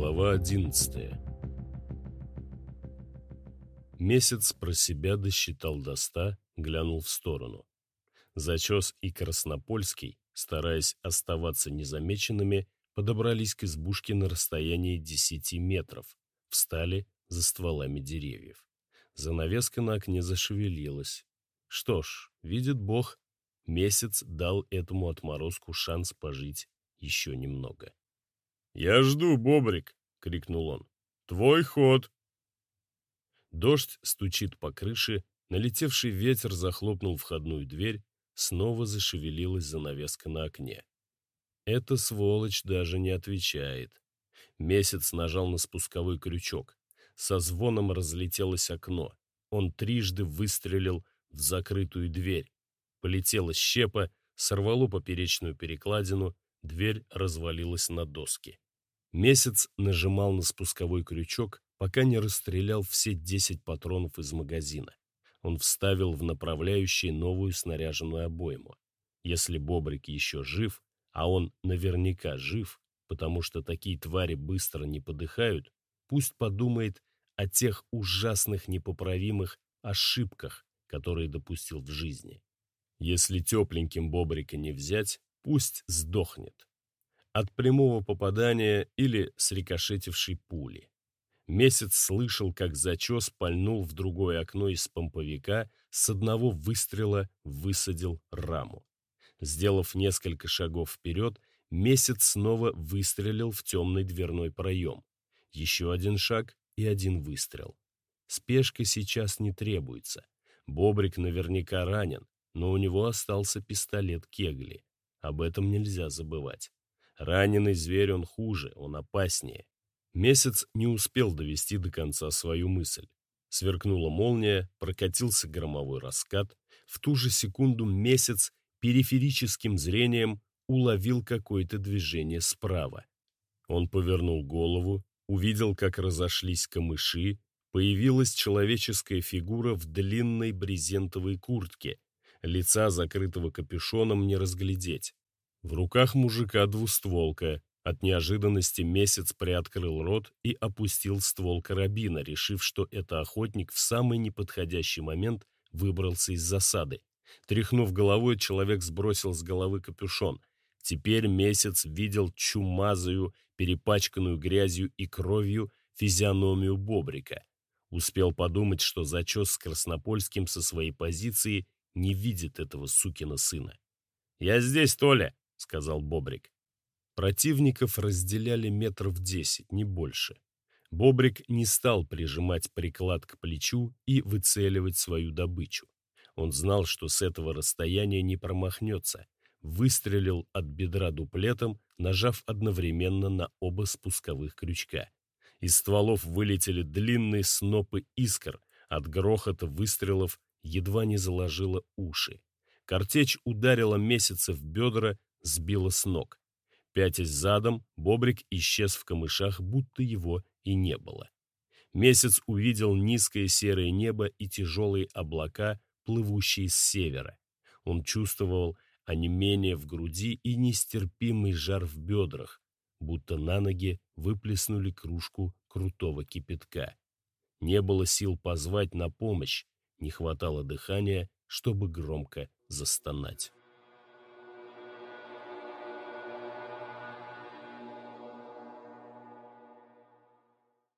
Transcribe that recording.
Глава 11 Месяц про себя досчитал до ста, глянул в сторону. Зачес и Краснопольский, стараясь оставаться незамеченными, подобрались к избушке на расстоянии десяти метров, встали за стволами деревьев. Занавеска на окне зашевелилась. Что ж, видит Бог, месяц дал этому отморозку шанс пожить еще немного. «Я жду, Бобрик!» — крикнул он. «Твой ход!» Дождь стучит по крыше, налетевший ветер захлопнул входную дверь, снова зашевелилась занавеска на окне. Эта сволочь даже не отвечает. Месяц нажал на спусковой крючок. Со звоном разлетелось окно. Он трижды выстрелил в закрытую дверь. Полетела щепа, сорвало поперечную перекладину, дверь развалилась на доски. Месяц нажимал на спусковой крючок, пока не расстрелял все 10 патронов из магазина. Он вставил в направляющий новую снаряженную обойму. Если Бобрик еще жив, а он наверняка жив, потому что такие твари быстро не подыхают, пусть подумает о тех ужасных непоправимых ошибках, которые допустил в жизни. Если тепленьким Бобрика не взять, пусть сдохнет от прямого попадания или срикошетившей пули. Месяц слышал, как зачес пальнул в другое окно из помповика, с одного выстрела высадил раму. Сделав несколько шагов вперед, месяц снова выстрелил в темный дверной проем. Еще один шаг и один выстрел. Спешка сейчас не требуется. Бобрик наверняка ранен, но у него остался пистолет Кегли. Об этом нельзя забывать. Раненый зверь он хуже, он опаснее. Месяц не успел довести до конца свою мысль. Сверкнула молния, прокатился громовой раскат. В ту же секунду месяц периферическим зрением уловил какое-то движение справа. Он повернул голову, увидел, как разошлись камыши, появилась человеческая фигура в длинной брезентовой куртке. Лица, закрытого капюшоном, не разглядеть. В руках мужика двустволка. От неожиданности месяц приоткрыл рот и опустил ствол карабина, решив, что это охотник в самый неподходящий момент выбрался из засады. Тряхнув головой, человек сбросил с головы капюшон. Теперь месяц видел чумазую, перепачканную грязью и кровью физиономию Бобрика. Успел подумать, что зачес с Краснопольским со своей позиции не видит этого сукина сына. «Я здесь, Толя!» — сказал Бобрик. Противников разделяли метров десять, не больше. Бобрик не стал прижимать приклад к плечу и выцеливать свою добычу. Он знал, что с этого расстояния не промахнется. Выстрелил от бедра дуплетом, нажав одновременно на оба спусковых крючка. Из стволов вылетели длинные снопы искр, от грохота выстрелов едва не заложило уши. Картечь ударила месяца в бедра, сбило с ног. Пятясь задом, Бобрик исчез в камышах, будто его и не было. Месяц увидел низкое серое небо и тяжелые облака, плывущие с севера. Он чувствовал онемение в груди и нестерпимый жар в бедрах, будто на ноги выплеснули кружку крутого кипятка. Не было сил позвать на помощь, не хватало дыхания, чтобы громко застонать.